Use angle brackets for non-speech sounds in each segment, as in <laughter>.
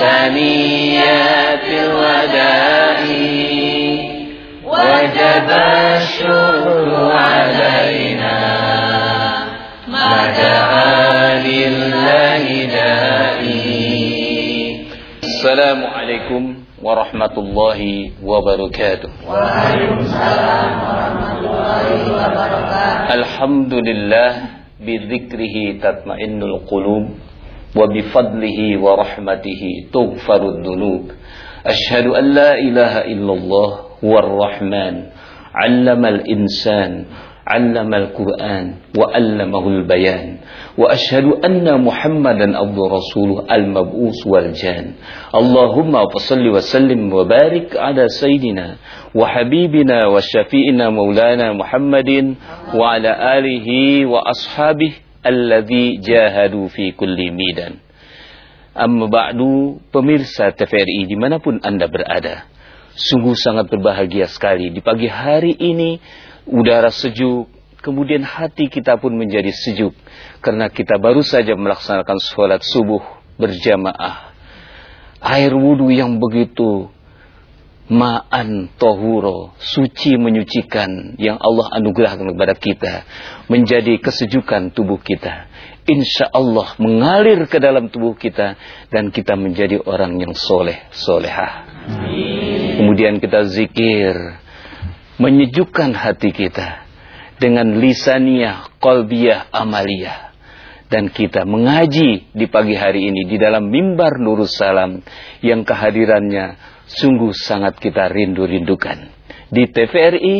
سنيات الوداع. وجب الشكر علينا ما دعا لله داعي. السلام عليكم ورحمة الله وبركاته. وعليكم السلام ورحمة الله وبركاته. الحمد لله بذكره تطمئن القلوب. وبفضله ورحمته تغفر الذنوب. أشهد أن لا إله إلا الله هو الرحمن. علم الإنسان علم القرآن وألمه البيان. وأشهد أن محمدا عبد رسوله المبعوث والجان. اللهم صل وسلم وبارك على سيدنا وحبيبنا وشفيئنا مولانا محمد وعلى آله وأصحابه alladzi jahadu fi kulli midan. Amma ba'du pemirsa TVRI di mana pun Anda berada. Sungguh sangat berbahagia sekali di pagi hari ini udara sejuk, kemudian hati kita pun menjadi sejuk karena kita baru saja melaksanakan sholat subuh berjamaah. Air wudhu yang begitu Ma'an tohuro Suci menyucikan Yang Allah anugerahkan kepada kita. Menjadi kesejukan tubuh kita. Insya Allah mengalir ke dalam tubuh kita Dan kita menjadi orang yang soleh Solehah. Kemudian kita zikir. Menyejukkan hati kita Dengan lisaniyah, kolbiyah, amaliyah. Dan kita mengaji di pagi hari ini di dalam mimbar Nurus Salam yang kehadirannya sungguh sangat kita rindu-rindukan di TVRI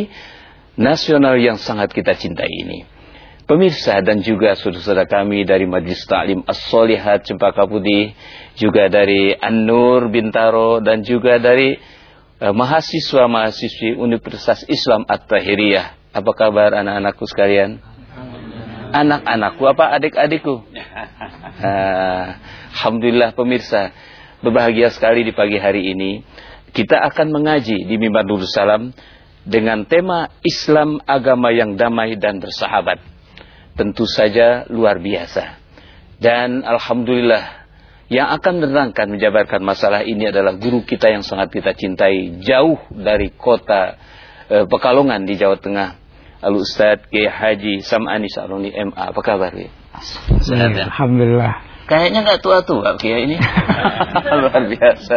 nasional yang sangat kita cintai ini. Pemirsa dan juga saudara-saudara kami dari Majlis Ta'lim As-Solihat Cempaka Putih, juga dari An-Nur Bintaro dan juga dari uh, mahasiswa-mahasiswi Universitas Islam At-Tahiriyah. Apa kabar anak-anakku sekalian? Anak-anakku apa adik-adikku? <laughs> Alhamdulillah pemirsa Berbahagia sekali di pagi hari ini Kita akan mengaji di Mimbar Nur Salam Dengan tema Islam agama yang damai dan bersahabat Tentu saja luar biasa Dan Alhamdulillah Yang akan menerangkan menjabarkan masalah ini adalah guru kita yang sangat kita cintai Jauh dari kota eh, Pekalongan di Jawa Tengah Al Ustadz Kiai Haji Sam'ani Sa'roni MA. Apa kabar ya? Alhamdulillah. Kayaknya nggak tua-tua Kiai ini. <laughs> Luar biasa.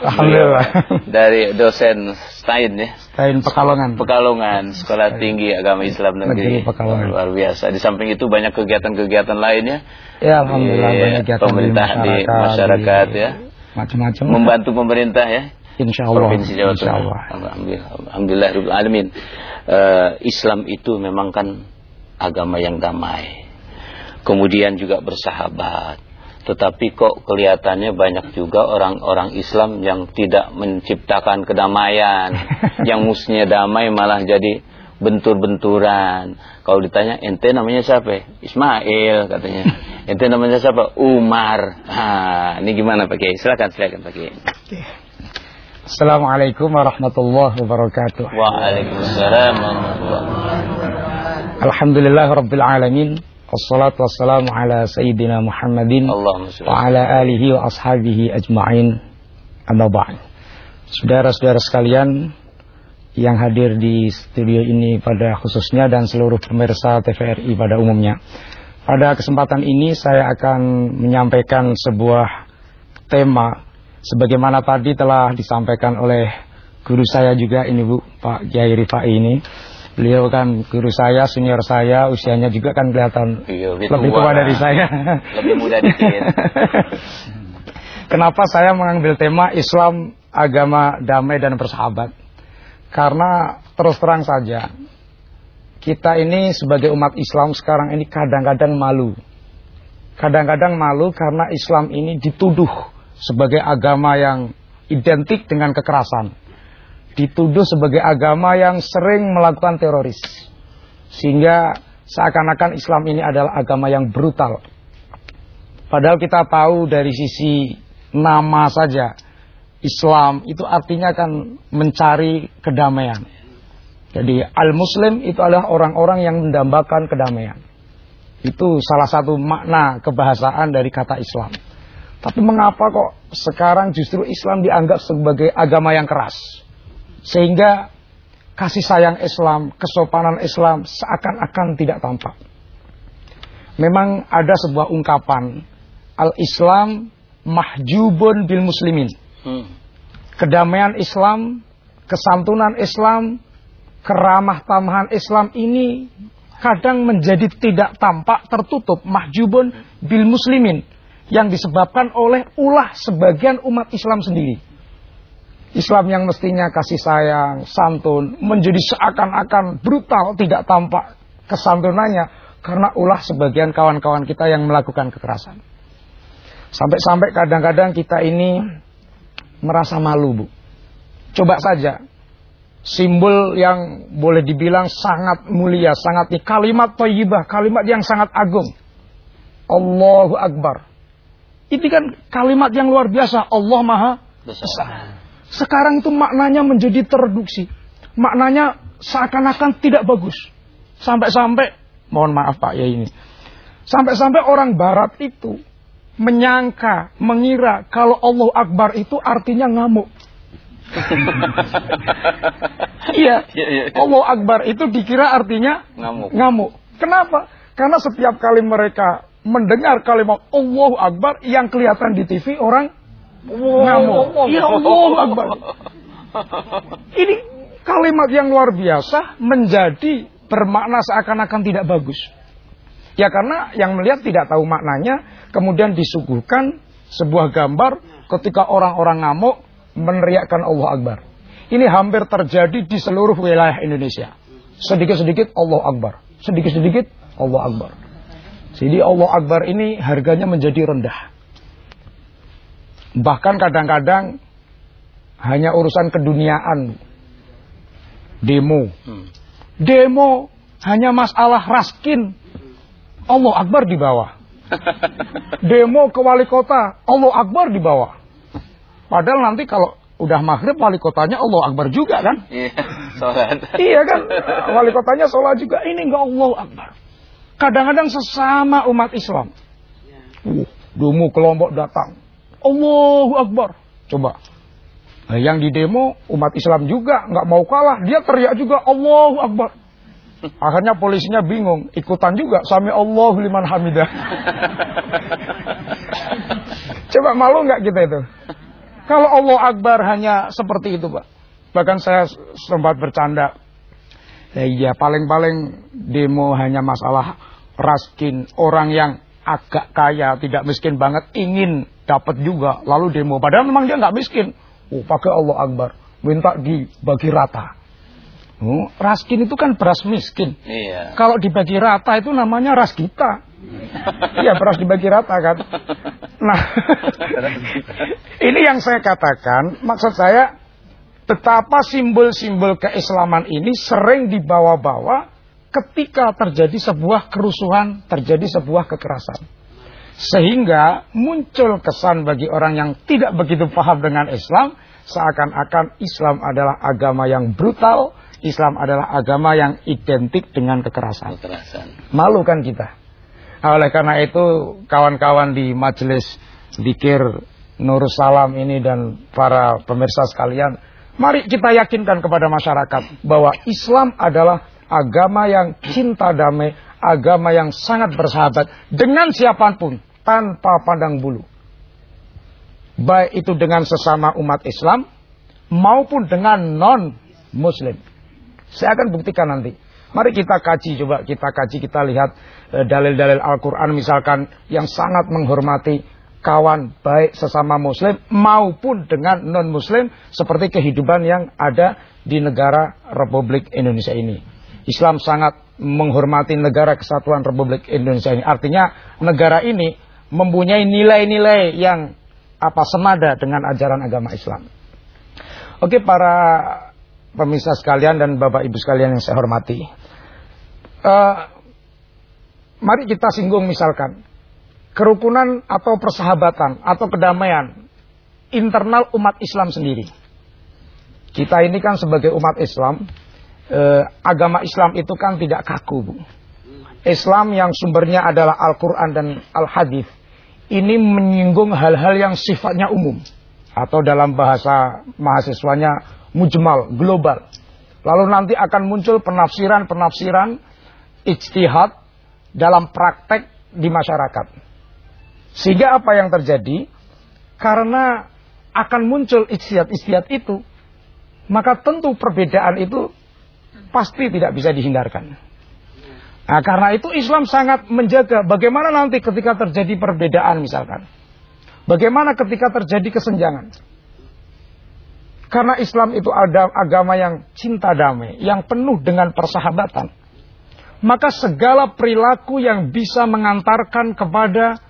Alhamdulillah. Dari dosen Stein ya. Stein Pekalongan. Pekalongan, Sekolah Tinggi Agama Islam Negeri. Negeri Pekalongan. Luar biasa. Di samping itu banyak kegiatan-kegiatan lainnya. Ya, alhamdulillah Di banyak kegiatan pemerintah di di masyarakat, masyarakat ya. Macam-macam. Membantu pemerintah ya. Insya Allah. Provinsi Jawa Insya Tengah. Allah. Alhamdulillah. Alhamdulillah. Alamin. Eh, Islam itu memang kan agama yang damai. Kemudian juga bersahabat. Tetapi kok kelihatannya banyak juga orang-orang Islam yang tidak menciptakan kedamaian. <laughs> yang mestinya damai malah jadi bentur-benturan. Kalau ditanya, ente namanya siapa? Ismail katanya. <laughs> ente namanya siapa? Umar. Ah, ini gimana Pak Kiai? Silakan, silakan Pak Kiai. Assalamualaikum warahmatullahi wabarakatuh. Waalaikumsalam warahmatullahi wabarakatuh. Alhamdulillah Rabbil Alamin. Wassalatu wassalamu ala Sayyidina Muhammadin. Wa ala alihi wa ashabihi ajma'in. Amma ba'd. Saudara-saudara sekalian yang hadir di studio ini pada khususnya dan seluruh pemirsa TVRI pada umumnya. Pada kesempatan ini saya akan menyampaikan sebuah tema sebagaimana tadi telah disampaikan oleh guru saya juga ini Bu Pak Kiai Rifai ini. Beliau kan guru saya, senior saya, usianya juga kan kelihatan Iya, lebih tua dari saya. Lebih muda dikit. <laughs> Kenapa saya mengambil tema Islam agama damai dan bersahabat? Karena terus terang saja kita ini sebagai umat Islam sekarang ini kadang-kadang malu. Kadang-kadang malu karena Islam ini dituduh sebagai agama yang identik dengan kekerasan. Dituduh sebagai agama yang sering melakukan teroris. Sehingga seakan-akan Islam ini adalah agama yang brutal. Padahal kita tahu dari sisi nama saja Islam itu artinya kan mencari kedamaian. Jadi al-muslim itu adalah orang-orang yang mendambakan kedamaian. Itu salah satu makna kebahasaan dari kata Islam. Tapi mengapa kok sekarang justru Islam dianggap sebagai agama yang keras? Sehingga kasih sayang Islam, kesopanan Islam seakan-akan tidak tampak. Memang ada sebuah ungkapan, Al-Islam mahjubun bil muslimin. Hmm. Kedamaian Islam, kesantunan Islam, keramah tamahan Islam ini kadang menjadi tidak tampak tertutup mahjubun bil muslimin yang disebabkan oleh ulah sebagian umat Islam sendiri. Islam yang mestinya kasih sayang, santun, menjadi seakan-akan brutal, tidak tampak kesantunannya karena ulah sebagian kawan-kawan kita yang melakukan kekerasan. Sampai-sampai kadang-kadang kita ini merasa malu, Bu. Coba saja, simbol yang boleh dibilang sangat mulia, sangat nih, kalimat thayyibah, kalimat yang sangat agung. Allahu Akbar. Itu kan kalimat yang luar biasa. Allah Maha Besar. Sekarang itu maknanya menjadi tereduksi. Maknanya seakan-akan tidak bagus. Sampai-sampai, mohon maaf Pak ya ini. Sampai-sampai orang barat itu menyangka, mengira kalau Allah Akbar itu artinya ngamuk. <laughs> Iya, iya, iya, Allah Akbar itu dikira artinya ngamuk. ngamuk. Kenapa? Karena setiap kali mereka mendengar kalimat Allahu Akbar yang kelihatan di TV orang ngamuk. Ya Allah Akbar. <laughs> Ini kalimat yang luar biasa menjadi bermakna seakan-akan tidak bagus. Ya karena yang melihat tidak tahu maknanya, kemudian disuguhkan sebuah gambar ketika orang-orang ngamuk meneriakkan Allah Akbar. Ini hampir terjadi di seluruh wilayah Indonesia. Sedikit-sedikit Allah Akbar. Sedikit-sedikit Allah Akbar. Jadi Allah Akbar ini harganya menjadi rendah. Bahkan kadang-kadang hanya urusan keduniaan. Demo. Hmm. Demo hanya masalah raskin. Allah Akbar di bawah. <laughs> Demo ke wali kota, Allah Akbar di bawah. Padahal nanti kalau udah maghrib wali kotanya Allah Akbar juga kan? Iya, iya kan? Wali kotanya sholat juga. Ini enggak Allah Akbar. Kadang-kadang sesama umat Islam. Uh, demo kelompok datang. Allahu Akbar. Coba. Nah, yang di demo umat Islam juga nggak mau kalah. Dia teriak juga Allahu Akbar. Akhirnya polisinya bingung, ikutan juga sami Allahu liman hamidah. <laughs> Coba malu nggak kita itu? Kalau Allah Akbar hanya seperti itu, Pak. Bahkan saya sempat bercanda. Ya iya, paling-paling demo hanya masalah raskin, orang yang agak kaya, tidak miskin banget, ingin dapat juga, lalu demo. Padahal memang dia nggak miskin. Oh, pakai Allah Akbar, minta dibagi rata. Oh, raskin itu kan beras miskin. Iya. Kalau dibagi rata itu namanya ras kita. <laughs> Iya, beras dibagi rata kan. Nah, <laughs> ini yang saya katakan, maksud saya betapa simbol-simbol keislaman ini sering dibawa-bawa ketika terjadi sebuah kerusuhan, terjadi sebuah kekerasan. Sehingga muncul kesan bagi orang yang tidak begitu paham dengan Islam, seakan-akan Islam adalah agama yang brutal, Islam adalah agama yang identik dengan kekerasan. kekerasan. Malu kan kita. Nah, oleh karena itu kawan-kawan di majelis dikir Nurus Salam ini dan para pemirsa sekalian, mari kita yakinkan kepada masyarakat bahwa Islam adalah agama yang cinta damai, agama yang sangat bersahabat dengan siapa pun tanpa pandang bulu. Baik itu dengan sesama umat Islam maupun dengan non muslim. Saya akan buktikan nanti. Mari kita kaji coba kita kaji kita lihat eh, dalil-dalil Al-Qur'an misalkan yang sangat menghormati kawan baik sesama muslim maupun dengan non muslim seperti kehidupan yang ada di negara Republik Indonesia ini. Islam sangat menghormati negara kesatuan Republik Indonesia ini. Artinya negara ini mempunyai nilai-nilai yang apa semada dengan ajaran agama Islam. Oke para pemirsa sekalian dan bapak ibu sekalian yang saya hormati. Uh, mari kita singgung misalkan kerukunan atau persahabatan atau kedamaian internal umat Islam sendiri. Kita ini kan sebagai umat Islam eh, agama Islam itu kan tidak kaku, Bu. Islam yang sumbernya adalah Al-Quran dan Al-Hadis ini menyinggung hal-hal yang sifatnya umum atau dalam bahasa mahasiswanya mujmal, global. Lalu nanti akan muncul penafsiran-penafsiran ijtihad dalam praktek di masyarakat. Sehingga apa yang terjadi? Karena akan muncul ijtihad-ijtihad itu, maka tentu perbedaan itu pasti tidak bisa dihindarkan. Nah, karena itu Islam sangat menjaga bagaimana nanti ketika terjadi perbedaan misalkan. Bagaimana ketika terjadi kesenjangan. Karena Islam itu ada agama yang cinta damai, yang penuh dengan persahabatan. Maka segala perilaku yang bisa mengantarkan kepada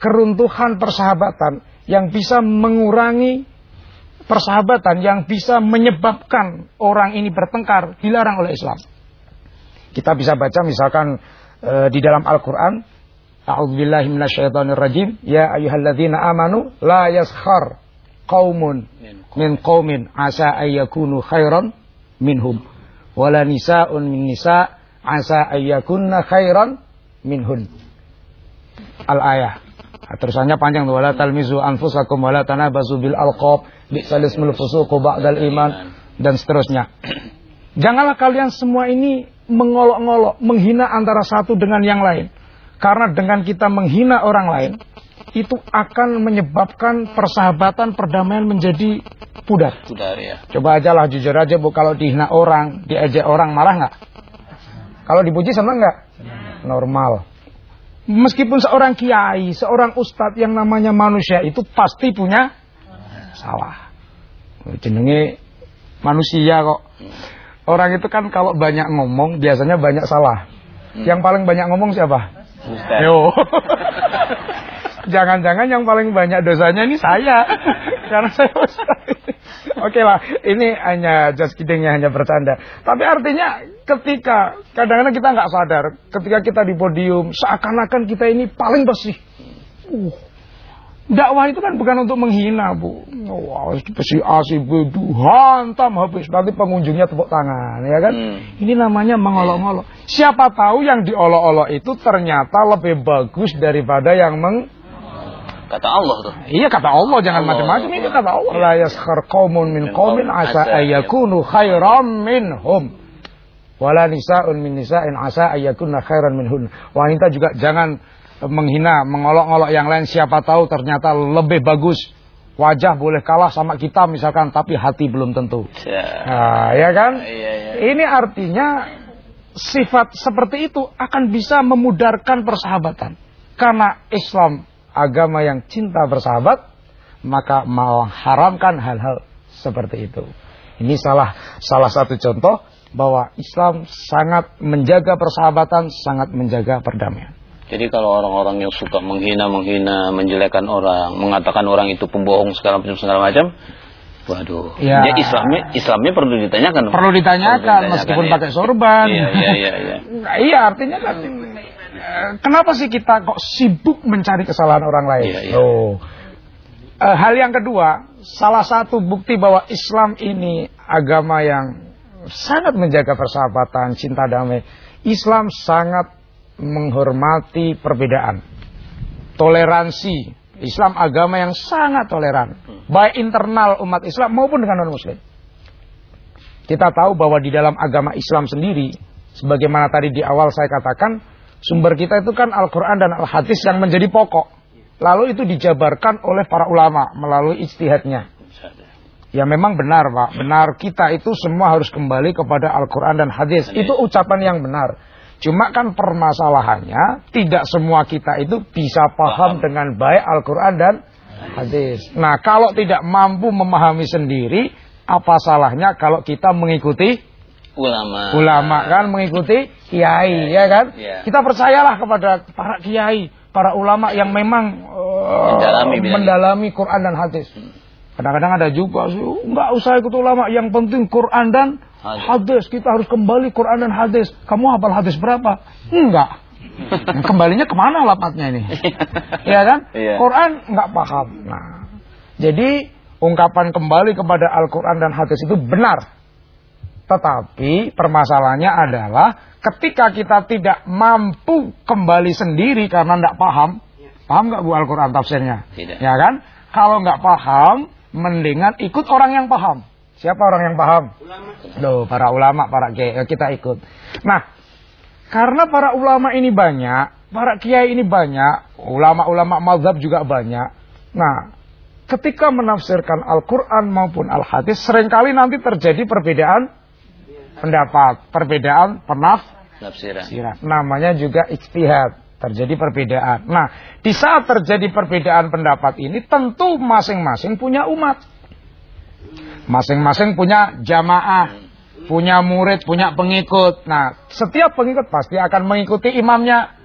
keruntuhan persahabatan, yang bisa mengurangi persahabatan, yang bisa menyebabkan orang ini bertengkar, dilarang oleh Islam. Kita bisa baca misalkan e, di dalam Al-Quran, A'udzubillahi minasyaitonirrajim, ya ayyuhalladzina amanu la yaskhar qaumun min qaumin asa ayyakunu khairan minhum wala nisa'un min nisa' asa ayyakunna khairan minhun al terusannya panjang wala talmizu anfusakum wala tanabazu bil alqab bi'sal ismul fusuqu ba'dal iman dan seterusnya <clears throat> janganlah kalian semua ini mengolok-ngolok menghina antara satu dengan yang lain karena dengan kita menghina orang lain itu akan menyebabkan persahabatan perdamaian menjadi pudar. Pudar ya. Coba aja lah jujur aja bu kalau dihina orang, diajak orang marah nggak? Kalau dipuji senang nggak? Normal. Meskipun seorang kiai, seorang ustadz yang namanya manusia itu pasti punya salah. Jenenge manusia kok. Orang itu kan kalau banyak ngomong biasanya banyak salah. Yang paling banyak ngomong siapa? Yo. <laughs> Jangan-jangan yang paling banyak dosanya ini saya. <laughs> Karena saya <laughs> Oke lah, ini hanya just kiddingnya hanya bercanda. Tapi artinya ketika kadang-kadang kita nggak sadar, ketika kita di podium seakan-akan kita ini paling bersih. Uh, dakwah itu kan bukan untuk menghina bu. Wah, si A si B hantam habis nanti pengunjungnya tepuk tangan, ya kan? Hmm. Ini namanya mengolok-olok. Siapa tahu yang diolok-olok itu ternyata lebih bagus daripada yang meng Kata Allah tuh. Iya kata Allah jangan macam-macam ini kata Allah. La yaskhar qaumun min qaumin asa ayyakunu khairam minhum. Wala nisa'un min nisa'in asa ayyakunna khairan minhun. Wanita juga jangan menghina, mengolok-olok yang lain siapa tahu ternyata lebih bagus. Wajah boleh kalah sama kita misalkan tapi hati belum tentu. Ya, nah, ya kan? Ya, ya. Ini artinya sifat seperti itu akan bisa memudarkan persahabatan. Karena Islam agama yang cinta bersahabat, maka mengharamkan hal-hal seperti itu. Ini salah salah satu contoh bahwa Islam sangat menjaga persahabatan, sangat menjaga perdamaian. Jadi kalau orang-orang yang suka menghina-menghina, menjelekkan orang, mengatakan orang itu pembohong segala macam segala macam, waduh, ya. ya Islamnya Islamnya perlu ditanyakan. Perlu ditanyakan, perlu ditanyakan meskipun ya. pakai sorban. Iya, iya, iya. iya. iya artinya kan kenapa sih kita kok sibuk mencari kesalahan orang lain? Iya, iya. Oh. Uh, hal yang kedua, salah satu bukti bahwa Islam ini agama yang sangat menjaga persahabatan, cinta damai. Islam sangat menghormati perbedaan. Toleransi. Islam agama yang sangat toleran. Baik internal umat Islam maupun dengan non-muslim. Kita tahu bahwa di dalam agama Islam sendiri, sebagaimana tadi di awal saya katakan, Sumber kita itu kan Al-Quran dan Al-Hadis yang menjadi pokok. Lalu itu dijabarkan oleh para ulama melalui ijtihadnya. Ya memang benar Pak, benar kita itu semua harus kembali kepada Al-Quran dan Hadis. Itu ucapan yang benar. Cuma kan permasalahannya tidak semua kita itu bisa paham dengan baik Al-Quran dan Hadis. Nah kalau tidak mampu memahami sendiri, apa salahnya kalau kita mengikuti ulama. Ulama kan mengikuti kiai ya kan? Ya. Kita percayalah kepada para kiai, para ulama yang memang uh, mendalami, mendalami Quran dan hadis. Kadang-kadang ada juga sih, enggak usah ikut ulama, yang penting Quran dan hadis. hadis. Kita harus kembali Quran dan hadis. Kamu hafal hadis berapa? Enggak. <laughs> Kembalinya ke mana lapatnya ini? <laughs> ya kan? Iya. Quran enggak paham. Nah, jadi ungkapan kembali kepada Al-Quran dan hadis itu benar. Tetapi permasalahannya adalah ketika kita tidak mampu kembali sendiri karena tidak paham, Paham nggak Bu Al-Quran tafsirnya? Tidak. Ya kan? Kalau nggak paham, mendingan ikut orang yang paham. Siapa orang yang paham? Loh, para ulama, para kiai, ya kita ikut. Nah, karena para ulama ini banyak, para kiai ini banyak, ulama-ulama mazhab juga banyak. Nah, ketika menafsirkan Al-Quran maupun Al-Hadis, sering kali nanti terjadi perbedaan pendapat, perbedaan Nafsiran. penafsiran. Namanya juga ijtihad. Terjadi perbedaan. Nah, di saat terjadi perbedaan pendapat ini, tentu masing-masing punya umat. Masing-masing punya jamaah, punya murid, punya pengikut. Nah, setiap pengikut pasti akan mengikuti imamnya.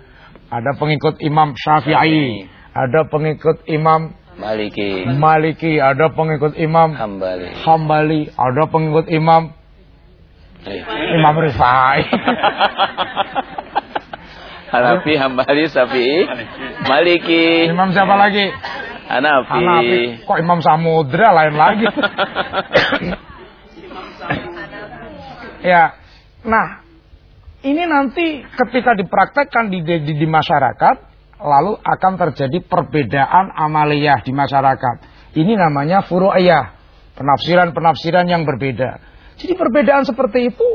Ada pengikut Imam Syafi'i, ada pengikut Imam Maliki. Maliki, ada pengikut Imam Hambali. Hambali, ada pengikut Imam. Imam Rifai. Hanafi, Hambali, Syafi'i, Maliki, Imam siapa lagi? Hanafi. Hanafi. Kok Imam Samudra lain lagi? <laughs> ya. Nah, ini nanti ketika dipraktekkan di, di, di masyarakat, lalu akan terjadi perbedaan amaliyah di masyarakat. Ini namanya furu'iyah. Penafsiran-penafsiran yang berbeda. Jadi perbedaan seperti itu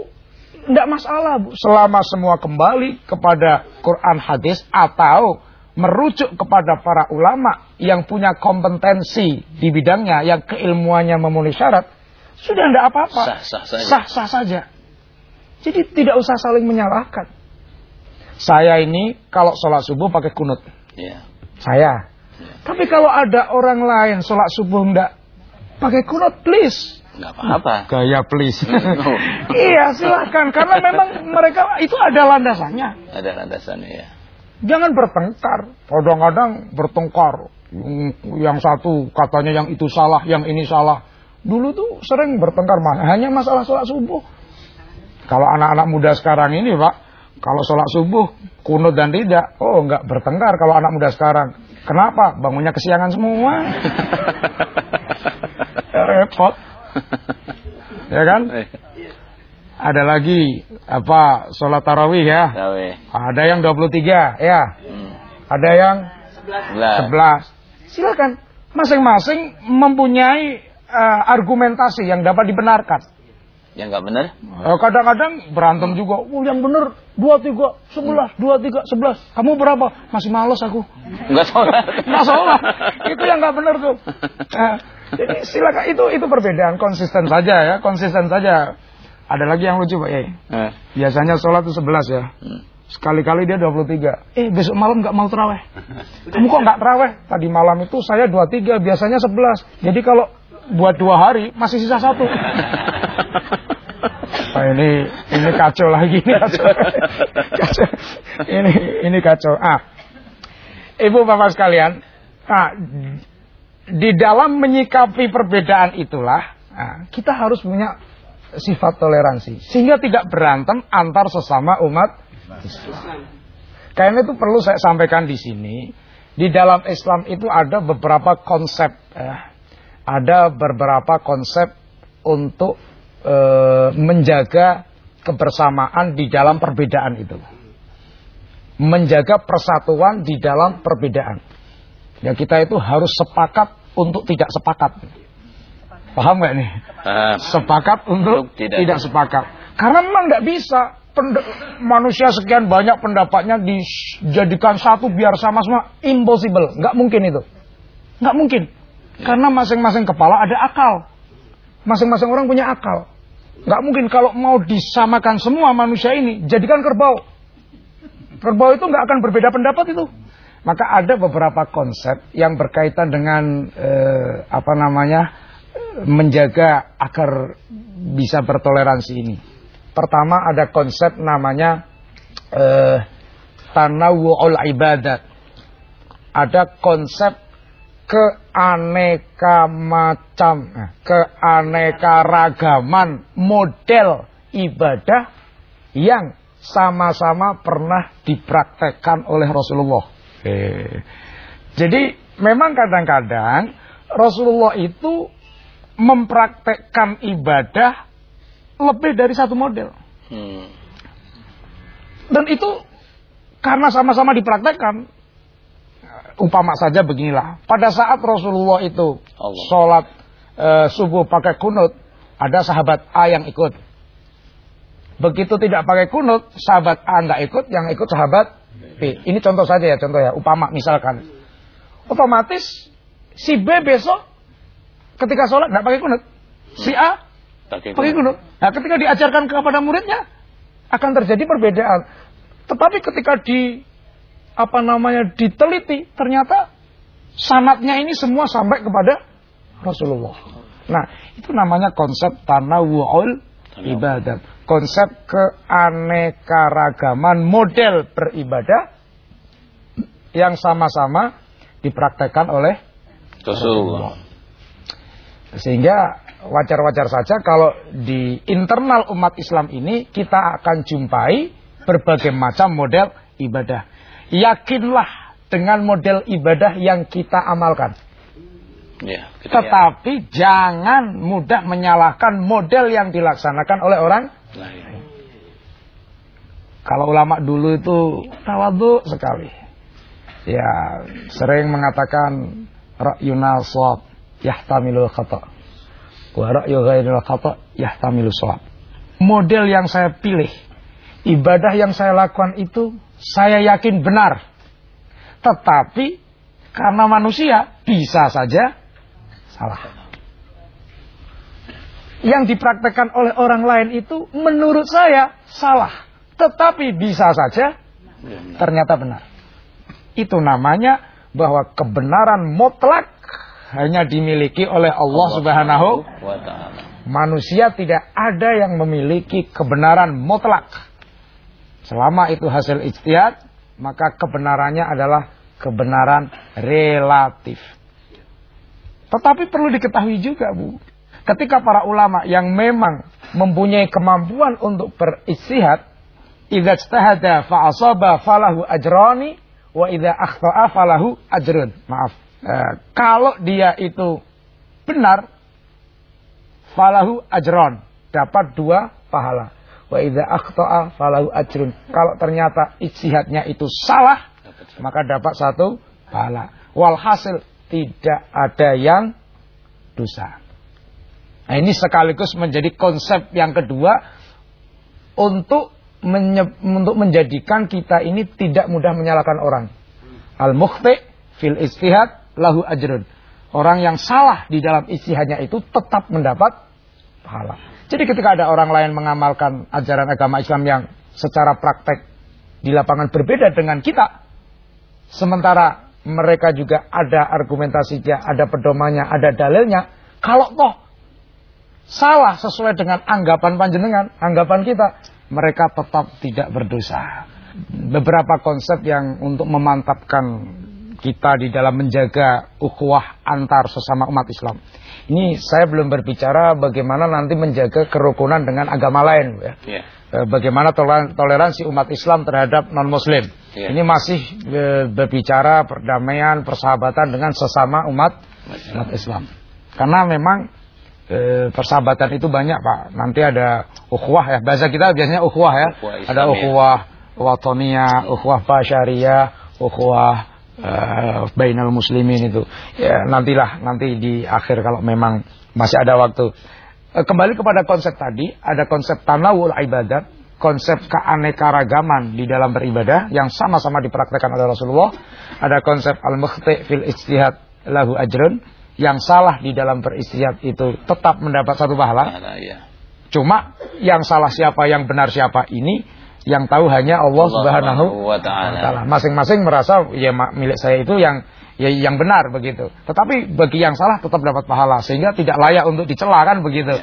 tidak masalah Bu. Selama semua kembali kepada Quran hadis atau merujuk kepada para ulama yang punya kompetensi di bidangnya, yang keilmuannya memenuhi syarat, sudah tidak apa-apa. Sah-sah saja. Sah-sah saja. Jadi tidak usah saling menyalahkan. Saya ini kalau sholat subuh pakai kunut. Ya. Saya. Tapi kalau ada orang lain sholat subuh enggak pakai kunut, please. Enggak apa-apa. Gaya please. <laughs> No. iya silahkan. Karena memang mereka itu ada landasannya. Ada landasannya ya. Jangan bertengkar. Kadang-kadang bertengkar. Yang- Yang satu katanya yang itu salah, yang ini salah. Dulu tuh sering bertengkar. Hanya masalah sholat subuh. Kalau anak-anak muda sekarang ini pak, kalau sholat subuh kunut dan tidak, oh nggak bertengkar kalau anak muda sekarang. Kenapa? Bangunnya kesiangan semua. <laughs> Repot, <laughs> ya kan? Eh, Ada lagi apa sholat tarawih ya? Tawe. Ada yang 23 ya. Hmm. Ada yang Sebelah. 11. Silakan. Masing-masing mempunyai eh, argumentasi yang dapat dibenarkan. Yang enggak benar? Eh, Kadang-kadang berantem juga. Oh, yang benar 23, 11, 23, 11. Kamu berapa? Masih males aku. Enggak salah. <laughs> Nggak sholat. itu yang nggak benar tuh. Eh, <laughs> jadi silakan itu itu perbedaan konsisten saja ya, konsisten saja. Ada lagi yang lucu Pak Yai. Eh. Biasanya sholat itu 11 ya. Hmm. Sekali-kali dia 23. Eh besok malam nggak mau terawih. <laughs> Kamu kok nggak terawih? Tadi malam itu saya 23, biasanya 11. Jadi kalau buat dua hari masih sisa satu. <laughs> Wah, ini ini kacau lagi ini kacau. <laughs> kacau. Ini ini kacau. Ah. Ibu Bapak sekalian, ah, di dalam menyikapi perbedaan itulah ah, kita harus punya sifat toleransi sehingga tidak berantem antar sesama umat Islam. Karena itu perlu saya sampaikan di sini. Di dalam Islam itu ada beberapa konsep, ya. ada beberapa konsep untuk eh, menjaga kebersamaan di dalam perbedaan itu, menjaga persatuan di dalam perbedaan. Ya kita itu harus sepakat untuk tidak sepakat. Paham nggak nih? Ah, Sepakat untuk tidak. tidak, sepakat. Karena memang nggak bisa manusia sekian banyak pendapatnya dijadikan satu biar sama semua impossible, nggak mungkin itu, nggak mungkin. Karena masing-masing kepala ada akal, masing-masing orang punya akal. Nggak mungkin kalau mau disamakan semua manusia ini jadikan kerbau. Kerbau itu nggak akan berbeda pendapat itu. Maka ada beberapa konsep yang berkaitan dengan eh, apa namanya menjaga agar bisa bertoleransi ini. Pertama ada konsep namanya eh, tanawu'ul ibadat. Ada konsep keaneka macam, eh, keaneka ragaman model ibadah yang sama-sama pernah dipraktekkan oleh Rasulullah. Eh, Jadi memang kadang-kadang Rasulullah itu mempraktekkan ibadah lebih dari satu model. hmm. Dan itu karena sama-sama dipraktekkan Upama saja beginilah. Pada saat Rasulullah itu Allah. sholat eh, subuh pakai kunut, ada sahabat A yang ikut. Begitu tidak pakai kunut, sahabat A nggak ikut, yang ikut sahabat B. Ini contoh saja ya, contoh ya. Upama misalkan. Otomatis si B besok ketika sholat nggak pakai kunut. Si A Pakai kunut. Nah, ketika diajarkan kepada muridnya akan terjadi perbedaan. Tetapi ketika di apa namanya diteliti, ternyata sanatnya ini semua sampai kepada Rasulullah. Nah, itu namanya konsep tanawu'ul ibadat. Konsep keanekaragaman model beribadah yang sama-sama dipraktekkan oleh Rasulullah. Sehingga wajar-wajar saja kalau di internal umat Islam ini kita akan jumpai berbagai macam model ibadah. Yakinlah dengan model ibadah yang kita amalkan. Ya, kita Tetapi jangan mudah menyalahkan model yang dilaksanakan oleh orang. ya. Nah, ya. Kalau ulama dulu itu tawadhu sekali. Ya, sering mengatakan ra'yunal shawab yahtamilul khata. Wa ra'yu ghairil khata yahtamilu shawab. Model yang saya pilih, ibadah yang saya lakukan itu saya yakin benar. Tetapi karena manusia bisa saja salah. Yang dipraktekkan oleh orang lain itu menurut saya salah. Tetapi bisa saja Ya, ternyata benar. Itu namanya bahwa kebenaran mutlak hanya dimiliki oleh Allah Subhanahu wa taala. Manusia tidak ada yang memiliki kebenaran mutlak. Selama itu hasil ijtihad, maka kebenarannya adalah kebenaran relatif. Tetapi perlu diketahui juga, Bu. Ketika para ulama yang memang mempunyai kemampuan untuk beristihad, idza ijtahada fa asaba falahu ajrani wa idza akhta'a falahu ajrun. Maaf. Eh, kalau dia itu benar falahu ajron dapat dua pahala wa idza akhta'a falahu ajrun kalau ternyata ijtihadnya itu salah maka dapat satu pahala walhasil tidak ada yang dosa. Nah ini sekaligus menjadi konsep yang kedua untuk untuk menjadikan kita ini tidak mudah menyalahkan orang. Al mukhti fil istihad lahu ajrun. Orang yang salah di dalam istihadnya itu tetap mendapat pahala. Jadi ketika ada orang lain mengamalkan ajaran agama Islam yang secara praktek di lapangan berbeda dengan kita, sementara mereka juga ada argumentasinya, ada pedomannya, ada dalilnya, kalau toh salah sesuai dengan anggapan panjenengan, anggapan kita, mereka tetap tidak berdosa. Beberapa konsep yang untuk memantapkan kita di dalam menjaga ukhuwah antar sesama umat Islam. Ini saya belum berbicara bagaimana nanti menjaga kerukunan dengan agama lain, ya. Ya. Eh, Bagaimana toleran- toleransi umat Islam terhadap non Muslim. Ya. Ini masih eh, berbicara perdamaian, persahabatan dengan sesama umat umat Islam. Karena memang eh, persahabatan itu banyak pak. Nanti ada ukhuwah ya. Bahasa kita biasanya ukhuwah ya. Ukhuwah ada Islamiyah. ukhuwah watonia, ukhuwah basyariyah, ukhuwah eh, bainal muslimin itu. Ya nantilah nanti di akhir kalau memang masih ada waktu. Eh, kembali kepada konsep tadi, ada konsep tanawul ibadat, konsep keanekaragaman di dalam beribadah yang sama-sama dipraktekkan oleh Rasulullah. Ada konsep al-mukhti fil ijtihad lahu ajrun, yang salah di dalam beristihad itu tetap mendapat satu pahala. Pahala, ya. Cuma yang salah siapa, yang benar siapa ini yang tahu hanya Allah, Subhanahu wa taala. Masing-masing merasa ya milik saya itu yang ya yang benar begitu. Tetapi bagi yang salah tetap dapat pahala sehingga tidak layak untuk dicela kan begitu.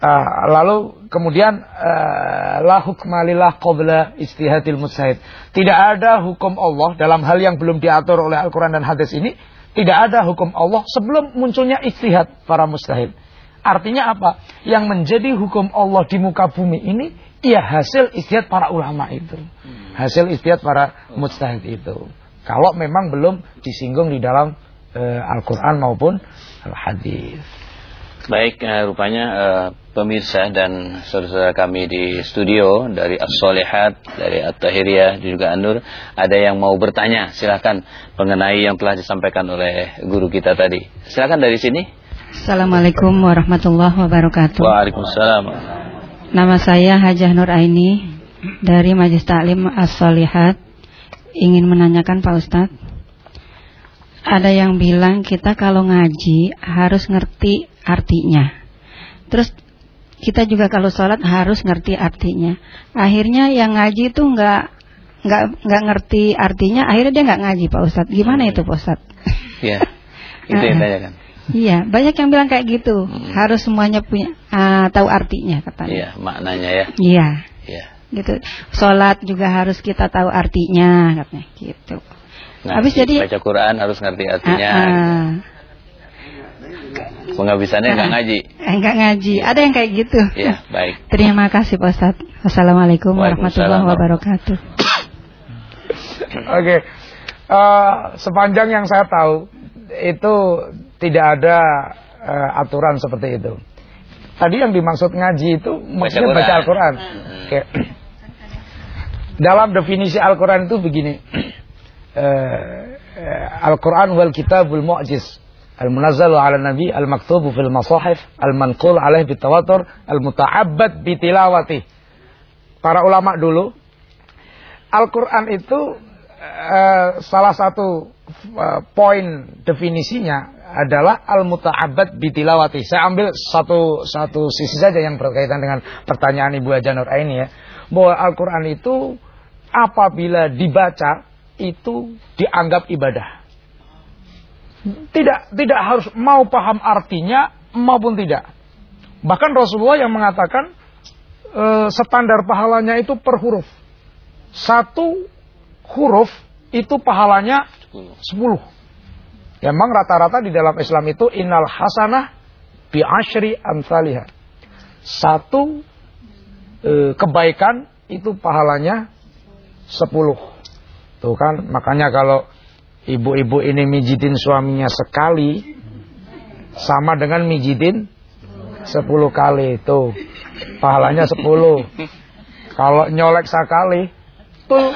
Uh, lalu kemudian uh, la hukma lillah qabla istihadil mujtahid. Tidak ada hukum Allah dalam hal yang belum diatur oleh Al-Qur'an dan hadis ini, tidak ada hukum Allah sebelum munculnya istihad para mujtahid. Artinya apa? Yang menjadi hukum Allah di muka bumi ini ya hasil istihad para ulama itu. Hasil istihad para mujtahid itu. Kalau memang belum disinggung di dalam eh, Al-Qur'an maupun al-hadis. Baik, uh, rupanya uh, pemirsa dan saudara kami di studio dari As-Solihat, dari At-Tahiriyah, juga Anur, ada yang mau bertanya, silakan mengenai yang telah disampaikan oleh guru kita tadi. Silakan dari sini. Assalamualaikum warahmatullahi wabarakatuh. Waalaikumsalam. Nama saya Hajah Nur Aini dari Majlis Taklim As-Solihat. Ingin menanyakan Pak Ustadz. Ada yang bilang kita kalau ngaji harus ngerti artinya. Terus kita juga kalau sholat harus ngerti artinya. Akhirnya yang ngaji itu nggak nggak nggak ngerti artinya, akhirnya dia nggak ngaji Pak Ustadz. Gimana itu Pak Ustadz? Iya, itu yang tanya kan. Iya, banyak yang bilang kayak gitu. Hmm. Harus semuanya punya uh, tahu artinya katanya. Iya, maknanya ya. Iya. Iya. Gitu. Sholat juga harus kita tahu artinya katanya gitu. Nah, Habis jadi baca Quran harus ngerti artinya. Uh, uh, Penghabisannya enggak ngaji. Enggak ngaji. Ada yang kayak gitu. Iya, baik. Terima kasih Pak Ustaz. Wassalamualaikum warahmatullahi wabarakatuh. Oke. Okay. Uh, eh, sepanjang yang saya tahu itu tidak ada uh, aturan seperti itu. Tadi yang dimaksud ngaji itu maksudnya baca Al-Qur'an. Hmm. Dalam definisi Al-Qur'an itu begini. Uh, <clears throat> Al-Qur'an wal kitabul mu'jiz Al-munazzalu ala nabi al-maktubu fil masahif al-manqul alaih bitawatur al-muta'abbad bitilawati. Para ulama dulu Al-Qur'an itu uh, salah satu uh, poin definisinya adalah al-muta'abbad bitilawati. Saya ambil satu satu sisi saja yang berkaitan dengan pertanyaan Ibu Aja Nur ini ya. Bahwa Al-Qur'an itu apabila dibaca itu dianggap ibadah tidak tidak harus mau paham artinya maupun tidak. Bahkan Rasulullah yang mengatakan e, standar pahalanya itu per huruf. Satu huruf itu pahalanya sepuluh. Ya, memang rata-rata di dalam Islam itu innal hasanah bi asyri amsalihah. Satu e, kebaikan itu pahalanya sepuluh. Tuh kan, makanya kalau Ibu-ibu ini mijitin suaminya sekali sama dengan mijitin sepuluh kali itu pahalanya sepuluh. Kalau nyolek sekali, tul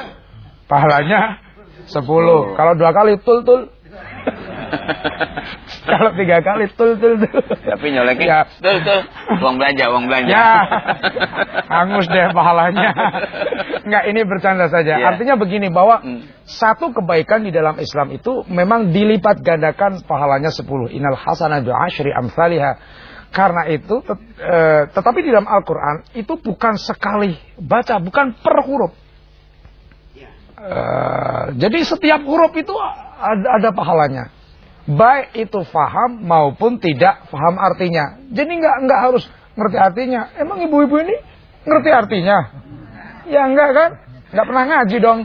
pahalanya sepuluh. Kalau dua kali tul tul <laughs> <laughs> Kalau tiga kali tul tul tul. Tapi nyoleknya ya. tul tul. Uang belanja, uang belanja. Ya. <laughs> Hangus deh pahalanya. Enggak, ini bercanda saja. Ya. Artinya begini bahwa hmm. satu kebaikan di dalam Islam itu memang dilipat gandakan pahalanya sepuluh. Inal hasanah bi asyri amsalihha. Karena itu, tet, e, tetapi di dalam Al-Quran itu bukan sekali baca, bukan per huruf. E, jadi setiap huruf itu ada, ada pahalanya baik itu faham maupun tidak faham artinya. Jadi nggak nggak harus ngerti artinya. Emang ibu-ibu ini ngerti artinya? Ya enggak kan? Nggak pernah ngaji dong.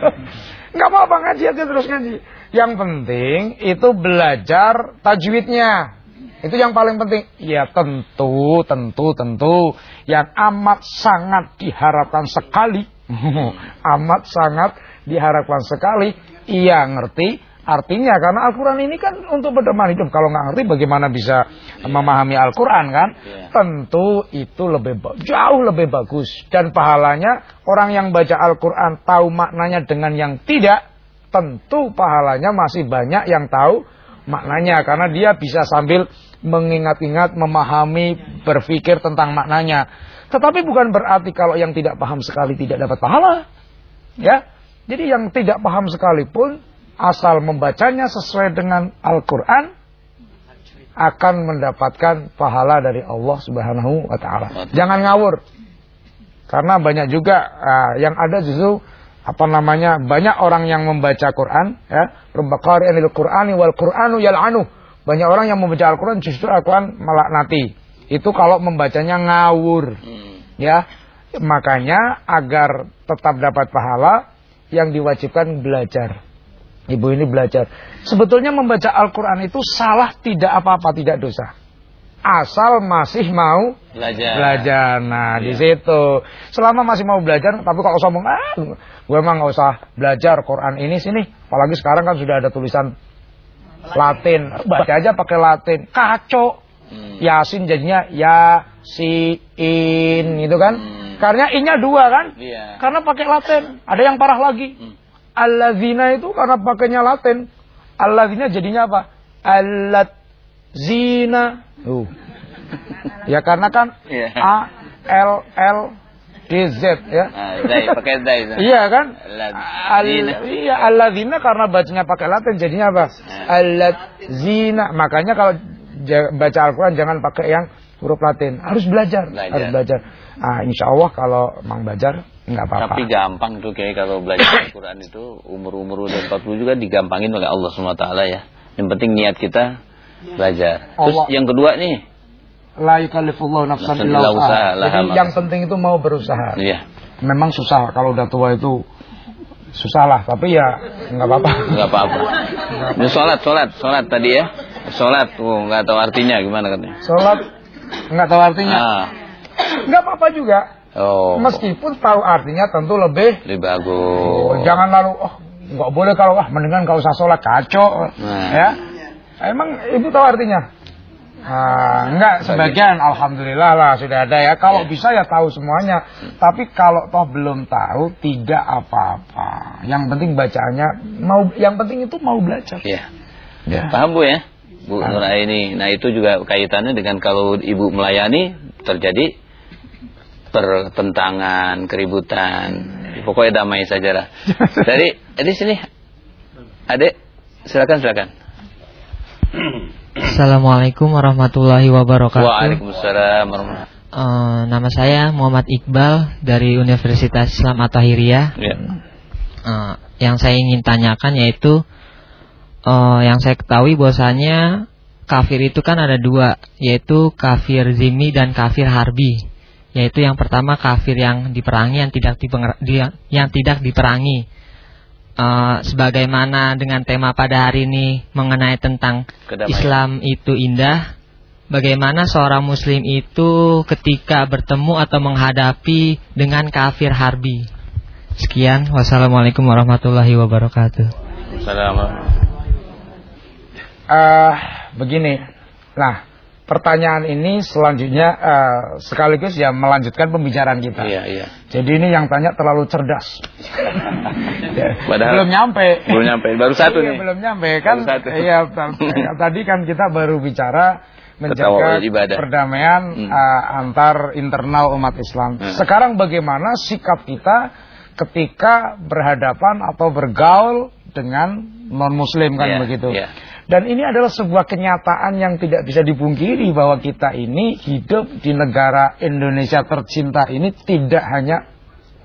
<laughs> nggak apa-apa ngaji aja terus ngaji. Yang penting itu belajar tajwidnya. Itu yang paling penting. Ya tentu, tentu, tentu. Yang amat sangat diharapkan sekali. <laughs> amat sangat diharapkan sekali. Ia ngerti artinya karena Al-Quran ini kan untuk berteman hidup. Kalau nggak ngerti bagaimana bisa memahami Al-Quran kan? Yeah. tentu itu lebih jauh lebih bagus. Dan pahalanya orang yang baca Al-Quran tahu maknanya dengan yang tidak tentu pahalanya masih banyak yang tahu maknanya. Karena dia bisa sambil mengingat-ingat memahami berpikir tentang maknanya. Tetapi bukan berarti kalau yang tidak paham sekali tidak dapat pahala. Ya? Jadi yang tidak paham sekalipun asal membacanya sesuai dengan Al-Quran akan mendapatkan pahala dari Allah Subhanahu wa taala. Jangan ngawur. Karena banyak juga uh, yang ada justru apa namanya? banyak orang yang membaca Quran ya, rubbaqari anil Qur'ani wal Qur'anu yal'anu. Banyak orang yang membaca Al-Quran justru Al-Quran melaknati. Itu kalau membacanya ngawur. Hmm. Ya. Makanya agar tetap dapat pahala yang diwajibkan belajar. Ibu ini belajar. Sebetulnya membaca Al-Quran itu salah tidak apa-apa, tidak dosa. Asal masih mau belajar. belajar. Nah, iya. di situ. Selama masih mau belajar, tapi kalau sombong, ah, gue emang gak usah belajar Quran ini sini. Apalagi sekarang kan sudah ada tulisan Latin. Baca aja pakai Latin. Kacau. Hmm. Yasin jadinya ya si in gitu kan. Hmm. Karena innya dua kan? Iya. Karena pakai Latin. Ada yang parah lagi. Hmm. Alladzina itu karena pakainya Latin. Alladzina jadinya apa? Allat zina. Uh. ya karena kan yeah. A L L DZ ya. Nah, pakai dai. iya kan? Al, iya alladzina karena bacanya pakai Latin jadinya apa? Nah. zina. Makanya kalau baca Al-Qur'an jangan pakai yang huruf Latin. Harus belajar, belajar. harus belajar. Ah, insya Allah kalau Mang belajar nggak apa-apa. Tapi gampang tuh kayak kalau belajar <coughs> Al-Qur'an itu umur-umur udah 40 juga digampangin oleh Allah SWT ya. Yang penting niat kita belajar. Terus Allah. yang kedua nih, la yukallifullahu nafsan illa usaha. Jadi yang penting itu mau berusaha. Iya. Memang susah kalau udah tua itu susah lah, tapi ya nggak apa-apa. Nggak apa-apa. <laughs> Ini sholat, sholat, sholat tadi ya. Sholat, oh nggak tahu artinya gimana katanya. Sholat nggak tahu artinya. Ah. Nggak apa-apa juga. Oh. Meskipun tahu artinya tentu lebih. Lebih bagus. Oh, jangan lalu, oh nggak boleh kalau ah mendingan kalau usah sholat kacau, nah. ya. Emang ibu tahu artinya? Nah, enggak sebagian alhamdulillah lah sudah ada ya. Kalau ya. bisa ya tahu semuanya. Tapi kalau toh belum tahu tidak apa-apa. Yang penting bacaannya mau yang penting itu mau belajar. Iya. Ya. Paham Bu ya? Bu Nur ini. Nah, itu juga kaitannya dengan kalau Ibu melayani terjadi pertentangan, keributan. Pokoknya damai saja lah. <laughs> Dari di sini. Adek, silakan silakan. Assalamualaikum warahmatullahi wabarakatuh. Waalaikumsalam warahmatullahi uh, Nama saya Muhammad Iqbal dari Universitas Islam At-Tahiriyah. Ya. Uh, yang saya ingin tanyakan yaitu uh, yang saya ketahui bahwasanya kafir itu kan ada dua, yaitu kafir zimi dan kafir harbi. Yaitu yang pertama kafir yang diperangi yang tidak yang tidak diperangi uh, sebagaimana dengan tema pada hari ini mengenai tentang Kedamaian. Islam itu indah, bagaimana seorang muslim itu ketika bertemu atau menghadapi dengan kafir harbi. Sekian, wassalamualaikum warahmatullahi wabarakatuh. Assalamualaikum. Uh, begini, nah pertanyaan ini selanjutnya uh, sekaligus ya melanjutkan pembicaraan kita. Iya, iya. Jadi ini yang tanya terlalu cerdas. <laughs> Padahal belum nyampe. Belum nyampe, baru satu iya, nih. belum nyampe kan. <laughs> Iya, tadi kan kita baru bicara menjaga perdamaian hmm. uh, antar internal umat Islam. Hmm. Sekarang bagaimana sikap kita ketika berhadapan atau bergaul dengan non muslim kan yeah, begitu. Yeah. Dan ini adalah sebuah kenyataan yang tidak bisa dipungkiri bahwa kita ini hidup di negara Indonesia tercinta ini tidak hanya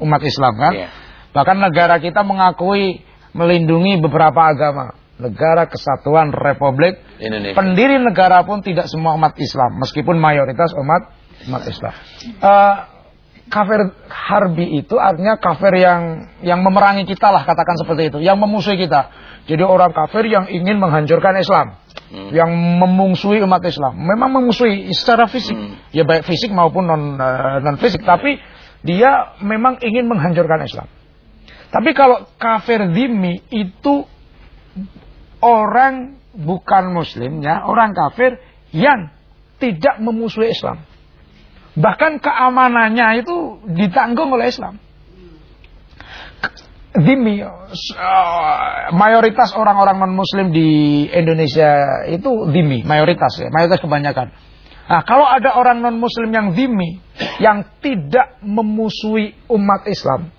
umat Islam kan. Yeah. Bahkan negara kita mengakui melindungi beberapa agama. Negara Kesatuan Republik Indonesia. Pendiri negara pun tidak semua umat Islam, meskipun mayoritas umat umat Islam. Uh, kafir harbi itu artinya kafir yang yang memerangi kita lah katakan seperti itu, yang memusuhi kita. Jadi orang kafir yang ingin menghancurkan Islam, hmm. yang memungsuhi umat Islam, memang memusuhi secara fisik, hmm. ya baik fisik maupun non uh, non fisik, tapi dia memang ingin menghancurkan Islam. Tapi kalau kafir dimi itu orang bukan muslimnya, orang kafir yang tidak memusuhi Islam. Bahkan keamanannya itu ditanggung oleh Islam dimi uh, mayoritas orang-orang non muslim di Indonesia itu dimi mayoritas ya mayoritas kebanyakan. Nah kalau ada orang non muslim yang dimi yang tidak memusuhi umat Islam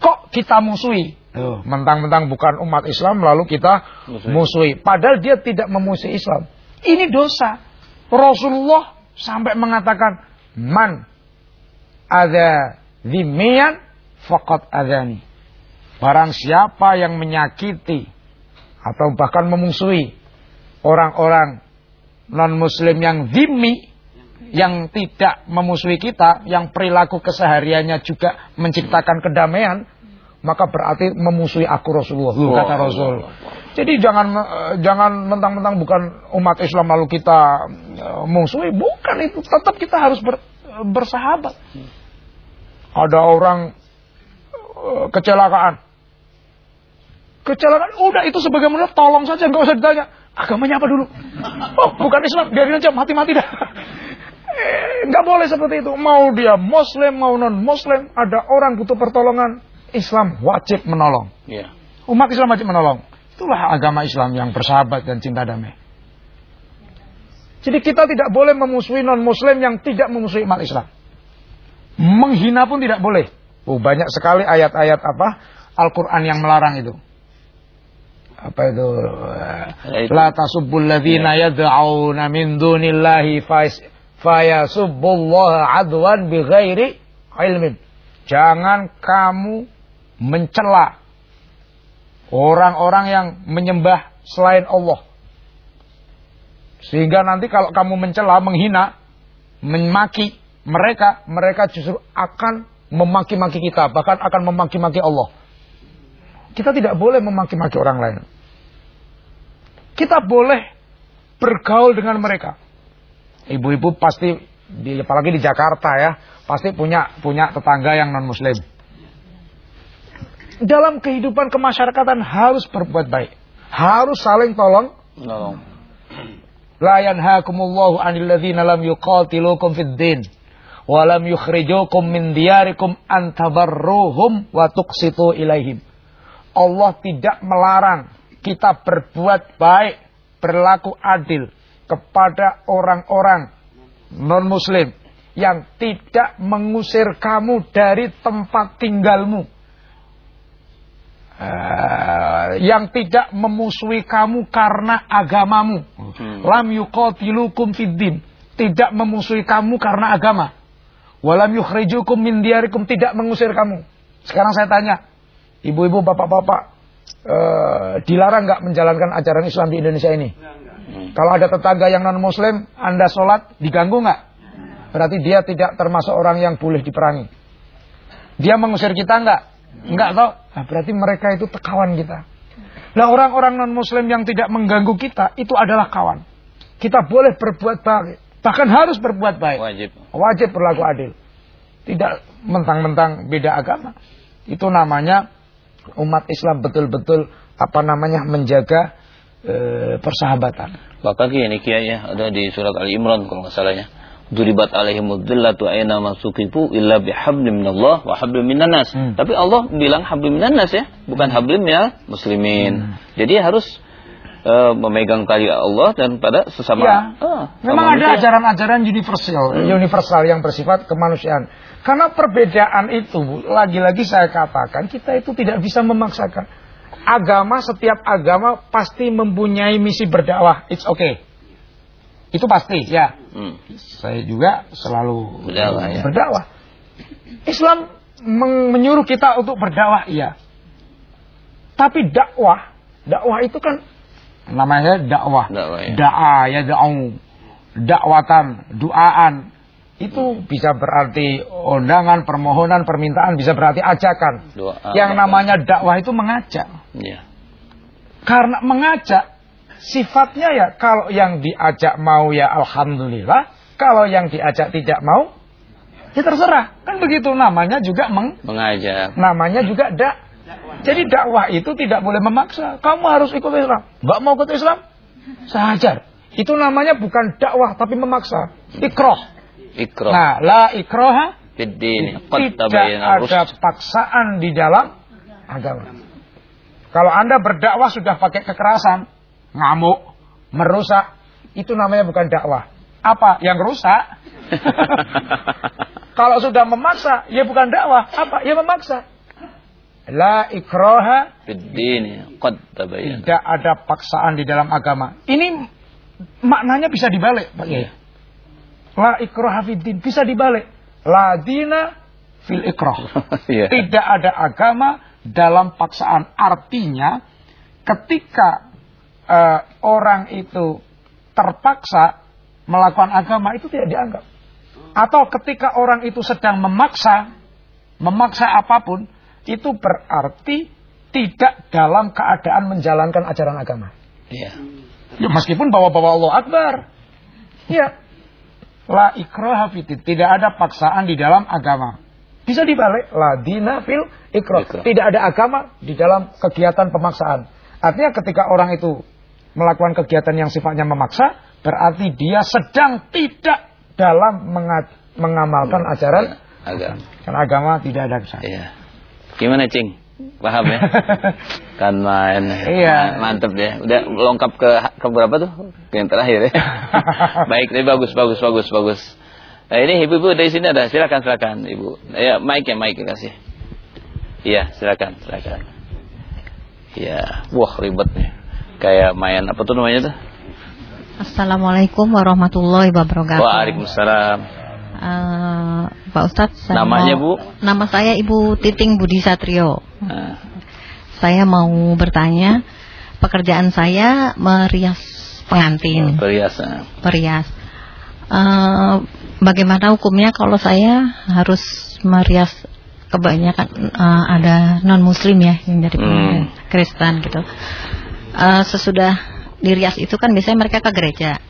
kok kita musuhi? Mentang-mentang bukan umat Islam lalu kita musuhi. musuhi. Padahal dia tidak memusuhi Islam. Ini dosa. Rasulullah sampai mengatakan man ada dimian fakat adani Barang siapa yang menyakiti atau bahkan memusuhi orang-orang non-muslim yang zimmi, yang tidak memusuhi kita, yang perilaku kesehariannya juga menciptakan kedamaian, maka berarti memusuhi aku Rasulullah, oh, kata Rasul. Jadi jangan eh, jangan mentang-mentang bukan umat Islam lalu kita uh, musuhi, bukan itu. Tetap kita harus ber, bersahabat. Ada orang uh, kecelakaan, Kecelakaan, udah itu sebagai manusia tolong saja, nggak usah ditanya. Agamanya apa dulu? Oh, bukan Islam, biarin aja mati-mati dah. <laughs> Eh, nggak boleh seperti itu. Mau dia Muslim, mau non Muslim, ada orang butuh pertolongan, Islam wajib menolong. Yeah. Umat Islam wajib menolong. Itulah agama Islam yang bersahabat dan cinta damai. Jadi kita tidak boleh memusuhi non Muslim yang tidak memusuhi umat Islam. Menghina pun tidak boleh. Oh, banyak sekali ayat-ayat apa Al-Quran yang melarang itu apa itu? La tasubbul ladzina yad'una min dunillahi fayasubbullaha adwan bighairi ilmin. Jangan kamu mencela orang-orang yang menyembah selain Allah. Sehingga nanti kalau kamu mencela menghina memaki mereka mereka justru akan memaki-maki kita bahkan akan memaki-maki Allah kita tidak boleh memaki-maki orang lain. Kita boleh bergaul dengan mereka. Ibu-ibu pasti, di, apalagi di Jakarta ya, pasti punya punya tetangga yang non Muslim. Dalam kehidupan kemasyarakatan harus berbuat baik, harus saling tolong. Tolong. La yanhaakumullahu 'anil ladzina lam yuqatilukum fid din wa lam yukhrijukum min diyarikum an tabarruhum wa tuqsitu ilaihim. Allah tidak melarang kita berbuat baik, berlaku adil kepada orang-orang non-muslim yang tidak mengusir kamu dari tempat tinggalmu. Uh, yang tidak memusuhi kamu karena agamamu. Hmm. Lam yuqatilukum fiddin. Tidak memusuhi kamu karena agama. Walam yukhrijukum min diarikum. Tidak mengusir kamu. Sekarang saya tanya ibu-ibu, bapak-bapak, uh, dilarang nggak menjalankan ajaran Islam di Indonesia ini? Hmm. Kalau ada tetangga yang non Muslim, anda sholat diganggu nggak? Berarti dia tidak termasuk orang yang boleh diperangi. Dia mengusir kita nggak? Nggak tau. Nah, berarti mereka itu kawan kita. Nah orang-orang non Muslim yang tidak mengganggu kita itu adalah kawan. Kita boleh berbuat baik, bahkan harus berbuat baik. Wajib. Wajib berlaku adil. Tidak mentang-mentang beda agama. Itu namanya umat Islam betul-betul apa namanya menjaga e, persahabatan. Bahkan ini kiai ya ada di surat Ali Imran kalau nggak salahnya. Duribat alaihimud dhillatu aina masukifu illa bihablim minallah wa hablim minanas. Hmm. Tapi Allah bilang hablim minanas ya, bukan hablim ya muslimin. Hmm. Jadi harus uh, memegang tali Allah dan pada sesama. Ya. Uh, Memang ada ajaran-ajaran universal, hmm. universal yang bersifat kemanusiaan. Karena perbedaan itu, lagi-lagi saya katakan, kita itu tidak bisa memaksakan. Agama, setiap agama pasti mempunyai misi berdakwah. It's okay. Itu pasti, ya. Hmm. Saya juga selalu berdakwah. Ya. berdakwah. Islam menyuruh kita untuk berdakwah, iya. Tapi dakwah, dakwah itu kan namanya dakwah. Dakwah ya. Da'a ya da'u. Dakwatan, duaan, itu bisa berarti undangan, permohonan, permintaan, bisa berarti ajakan. Doa, yang namanya dakwah itu mengajak. Ya. Karena mengajak, sifatnya ya kalau yang diajak mau ya alhamdulillah, kalau yang diajak tidak mau, ya terserah. Kan begitu namanya juga meng mengajak. Namanya juga dak. Jadi dakwah itu tidak boleh memaksa. Kamu harus ikut Islam. Gak mau ikut Islam? Sajar. Itu namanya bukan dakwah tapi memaksa. Ikroh. Ikroh. Nah, la ikroha. Tidak ada paksaan di dalam agama. Kalau Anda berdakwah sudah pakai kekerasan, ngamuk, merusak, itu namanya bukan dakwah. Apa? Yang rusak. <laughs> Kalau sudah memaksa, ya bukan dakwah. Apa? Ya memaksa. La ikroha Fiddin. Tidak ada paksaan di dalam agama. Ini maknanya bisa dibalik, Pak Kiai. La ikrah fiddin. Bisa dibalik. La dina fil ikrah. <laughs> yeah. Tidak ada agama dalam paksaan. Artinya ketika uh, orang itu terpaksa melakukan agama itu tidak dianggap. Atau ketika orang itu sedang memaksa, memaksa apa pun, itu berarti tidak dalam keadaan menjalankan ajaran agama. Iya. Ya, meskipun bawa-bawa Allah Akbar. Ya, La ikroha fitid. Tidak ada paksaan di dalam agama. Bisa dibalik. La dina fil ikroh. Tidak ada agama di dalam kegiatan pemaksaan. Artinya ketika orang itu melakukan kegiatan yang sifatnya memaksa, berarti dia sedang tidak dalam mengamalkan hmm. ajaran agama. Kan agama tidak ada kesalahan. Iya. Gimana, Cing? Paham ya? <laughs> kan main. Iya. Mantep ya. Udah lengkap ke ke berapa tuh? Yang terakhir ya. <laughs> Baik, ini bagus bagus bagus bagus. Nah, ini ibu-ibu dari sini ada. Silakan silakan, Ibu. Ya, mic ya, mic kasih. Iya, silakan, silakan. Iya, wah ribet nih. Kayak main apa tuh namanya tuh? Assalamualaikum warahmatullahi wabarakatuh. Waalaikumsalam. Uh, Pak Ustadz, saya namanya mau, Bu? Nama saya Ibu Titing Budi Satrio. Uh. Saya mau bertanya, pekerjaan saya merias pengantin. Perias. Uh. Perias. Uh, bagaimana hukumnya kalau saya harus merias kebanyakan uh, ada non Muslim ya yang dari hmm. Kristen gitu. Uh, sesudah dirias itu kan biasanya mereka ke gereja.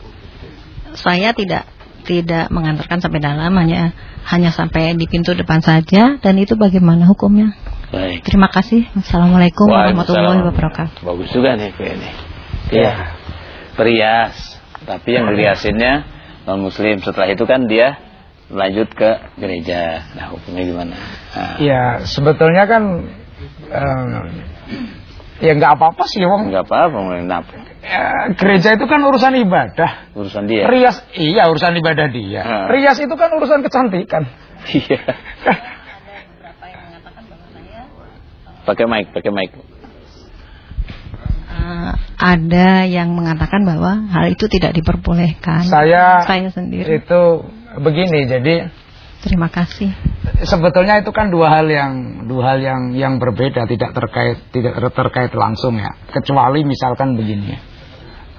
Saya tidak tidak mengantarkan sampai dalam hanya hanya sampai di pintu depan saja dan itu bagaimana hukumnya? Baik. Terima kasih. Assalamualaikum warahmatullahi wabarakatuh. Bagus juga nih ini. Ya. Perias. Tapi yang diriasinnya non muslim. Setelah itu kan dia lanjut ke gereja. Nah, hukumnya gimana? Nah. Ya, sebetulnya kan um, ya nggak apa-apa sih, Wong. Nggak apa-apa, Ya, gereja itu kan urusan ibadah. Urusan dia. Rias, iya urusan ibadah dia. Hmm. Rias itu kan urusan kecantikan. Iya. <laughs> pakai mic, pakai mic. Uh, ada yang mengatakan bahwa hal itu tidak diperbolehkan. Saya, saya sendiri. Itu begini, jadi Terima kasih. Sebetulnya itu kan dua hal yang dua hal yang yang berbeda, tidak terkait tidak terkait langsung ya. Kecuali misalkan begini.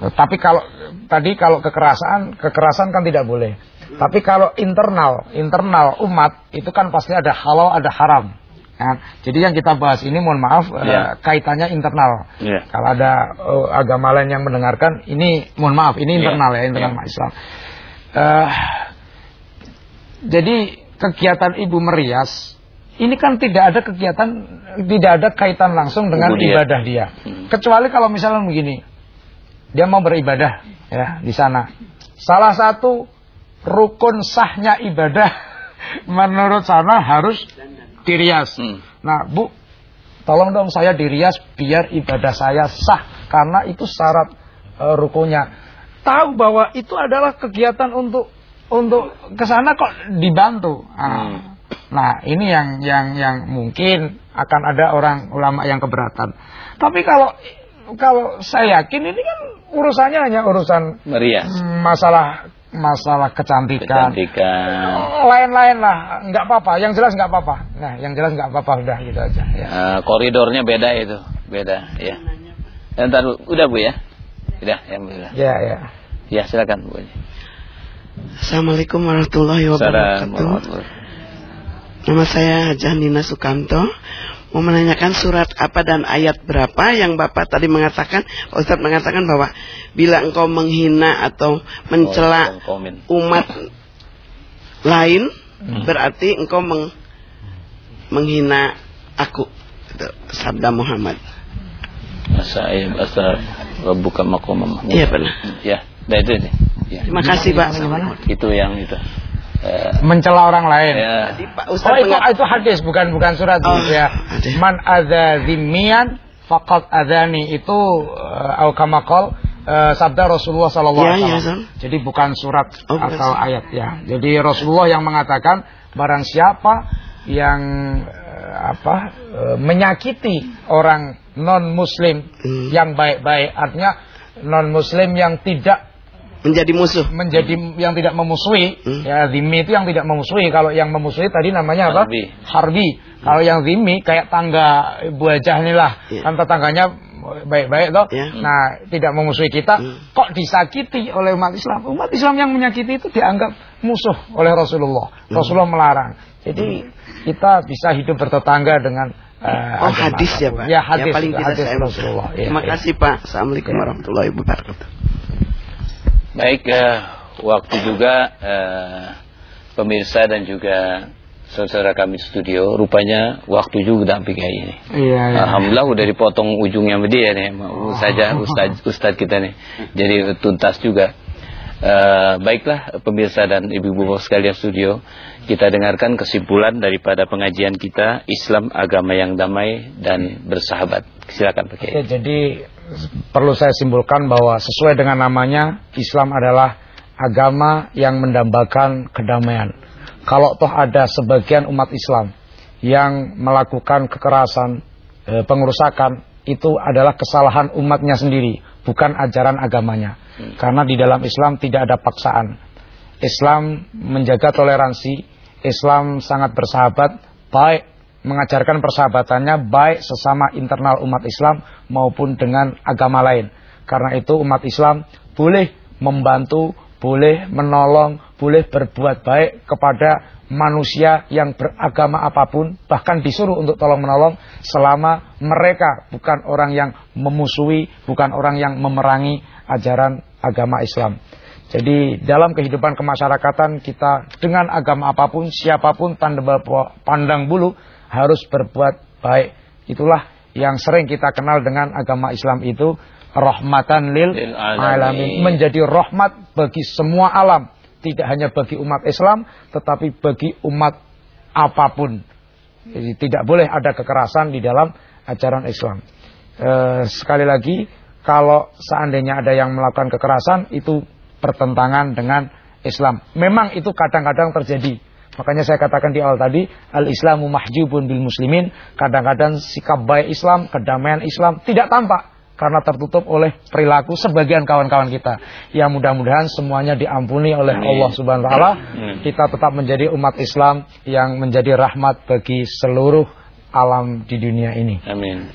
Tapi kalau tadi kalau kekerasan, kekerasan kan tidak boleh. Tapi kalau internal, internal umat itu kan pasti ada halal, ada haram. Ya. Jadi yang kita bahas ini mohon maaf yeah. uh, iya. kaitannya internal. Yeah. Kalau ada uh, agama lain yang mendengarkan, ini mohon maaf, ini internal yeah. ya internal yeah. Islam. Uh, jadi kegiatan ibu merias ini kan tidak ada kegiatan tidak ada kaitan langsung dengan dia. ibadah dia. Hmm. Kecuali kalau misalnya begini. Dia mau beribadah ya di sana. Salah satu rukun sahnya ibadah <laughs> menurut sana harus dirias. Hmm. Nah, Bu, tolong dong saya dirias biar ibadah saya sah karena itu syarat uh, rukunnya. Tahu bahwa itu adalah kegiatan untuk untuk ke sana kok dibantu. Nah, hmm. nah, ini yang yang yang mungkin akan ada orang ulama yang keberatan. Tapi kalau kalau saya yakin ini kan urusannya hanya urusan merias. Masalah masalah kecantikan. Kecantikan. Lain-lain lah, nggak apa-apa. Yang jelas nggak apa-apa. Nah, yang jelas nggak apa-apa udah gitu aja. Ya. Uh, koridornya beda itu, beda. Ya. Entar udah bu ya, udah ya, Ya ya. Ya silakan bu. Assalamualaikum warahmatullahi wabarakatuh. Nama saya Janina Sukanto. Mau menanyakan surat apa dan ayat berapa yang Bapak tadi mengatakan, Ustaz mengatakan bahwa bila engkau menghina atau mencela umat lain, hmm. berarti engkau meng, menghina aku. Itu sabda Muhammad. Masa ayat makom Iya benar. Ya, nah itu ini. Ya. Terima kasih Pak. Itu yang itu. Uh, mencela orang lain. Ya. oh itu, itu hadis bukan bukan surat oh, ya. Hadis. Man ada zimmian fakat adani itu uh, au kamakol uh, sabda Rasulullah sallallahu alaihi ya, wasallam. Ya, Jadi bukan surat oh, atau ayat ya. Jadi Rasulullah yang mengatakan barang siapa yang uh, apa uh, menyakiti orang non muslim hmm. yang baik-baik artinya non muslim yang tidak menjadi musuh menjadi yang tidak memusuhi hmm. ya zimmi itu yang tidak memusuhi kalau yang memusuhi tadi namanya apa harbi, harbi. Hmm. kalau yang zimmi kayak tangga buajah inilah yeah. kan tetangganya baik-baik toh yeah. nah tidak memusuhi kita hmm. kok disakiti oleh umat Islam umat Islam yang menyakiti itu dianggap musuh oleh Rasulullah hmm. Rasulullah melarang jadi hmm. kita bisa hidup bertetangga dengan uh, oh hadis ya pak ya hadis yang paling tidak hadis Rasulullah ya, terima ya. kasih pak assalamualaikum ya. warahmatullahi wabarakatuh Baik, uh, waktu juga uh, pemirsa dan juga saudara kami di studio. Rupanya waktu juga udah kayak ini. Iya, iya. Alhamdulillah udah dipotong ujungnya sama dia nih. Mau saja ustaz ustaz kita nih. Jadi tuntas juga. Uh, baiklah pemirsa dan ibu-ibu sekalian studio, kita dengarkan kesimpulan daripada pengajian kita Islam agama yang damai dan bersahabat. Silakan Pak Ya, jadi perlu saya simpulkan bahwa sesuai dengan namanya Islam adalah agama yang mendambakan kedamaian. Kalau toh ada sebagian umat Islam yang melakukan kekerasan, e, pengerusakan, itu adalah kesalahan umatnya sendiri, bukan ajaran agamanya. Karena di dalam Islam tidak ada paksaan. Islam menjaga toleransi, Islam sangat bersahabat, baik mengajarkan persahabatannya baik sesama internal umat Islam maupun dengan agama lain. Karena itu umat Islam boleh membantu, boleh menolong, boleh berbuat baik kepada manusia yang beragama apa pun, bahkan disuruh untuk tolong menolong selama mereka bukan orang yang memusuhi, bukan orang yang memerangi ajaran agama Islam. Jadi dalam kehidupan kemasyarakatan kita dengan agama apa pun, siapa pun tanda pandang bulu harus berbuat baik. Itulah yang sering kita kenal dengan agama Islam itu rahmatan lil alamin, menjadi rahmat bagi semua alam, tidak hanya bagi umat Islam tetapi bagi umat apa pun. Jadi tidak boleh ada kekerasan di dalam ajaran Islam. E, sekali lagi kalau seandainya ada yang melakukan kekerasan itu bertentangan dengan Islam. Memang itu kadang-kadang terjadi. Makanya saya katakan di awal tadi, al-Islamu mahjubun bil muslimin. Kadang-kadang sikap baik Islam, kedamaian Islam tidak tampak karena tertutup oleh perilaku sebagian kawan-kawan kita. Yang mudah-mudahan semuanya diampuni oleh. Allah Subhanahu wa taala. Kita tetap menjadi umat Islam yang menjadi rahmat bagi seluruh alam di dunia ini. Amin.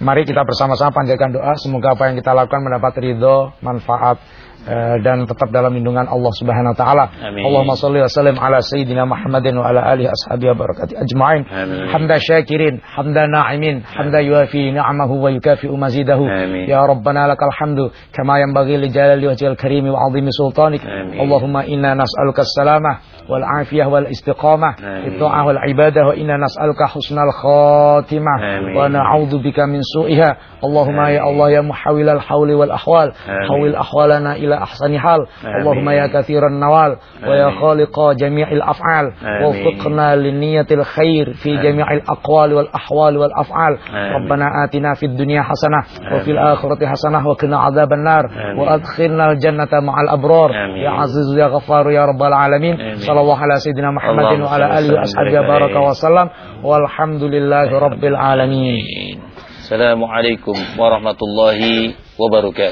Mari kita bersama-sama panjatkan doa semoga apa yang kita lakukan mendapat ridho, manfaat Eh, dan tetap dalam lindungan Allah Subhanahu wa taala. Allahumma shalli wa sallim ala sayyidina Muhammadin wa ala alihi ashabihi barakati ajma'in. Hamda syakirin, hamda na'imin, hamda yuafi ni'amahu wa yukafi'u mazidahu. Ya Rabbana lakal hamdu kama yanbaghi li jalali wajhil karim wa 'azimi sultanik. Allahumma inna nas'aluka as-salamah والعافية والإستقامة آمين. والعبادة وإنا نسألك حسن الخاتمة آمين. ونعوذ بك من سوئها اللهم آمين. يا الله يا محاول الحول والأحوال آمين. حول أحوالنا إلى أحسن حال آمين. اللهم يا كثير النوال آمين. ويا خالق جميع الأفعال وفقنا للنية الخير في آمين. جميع الأقوال والأحوال والأفعال آمين. ربنا آتنا في الدنيا حسنة آمين. وفي الآخرة حسنة وقنا عذاب النار آمين. وأدخلنا الجنة مع الأبرار آمين. يا عزيز يا غفار يا رب العالمين آمين. sallallahu ala sayyidina Muhammadin wa ala alihi wa baraka wa sallam walhamdulillahi rabbil alamin. Assalamualaikum warahmatullahi wabarakatuh.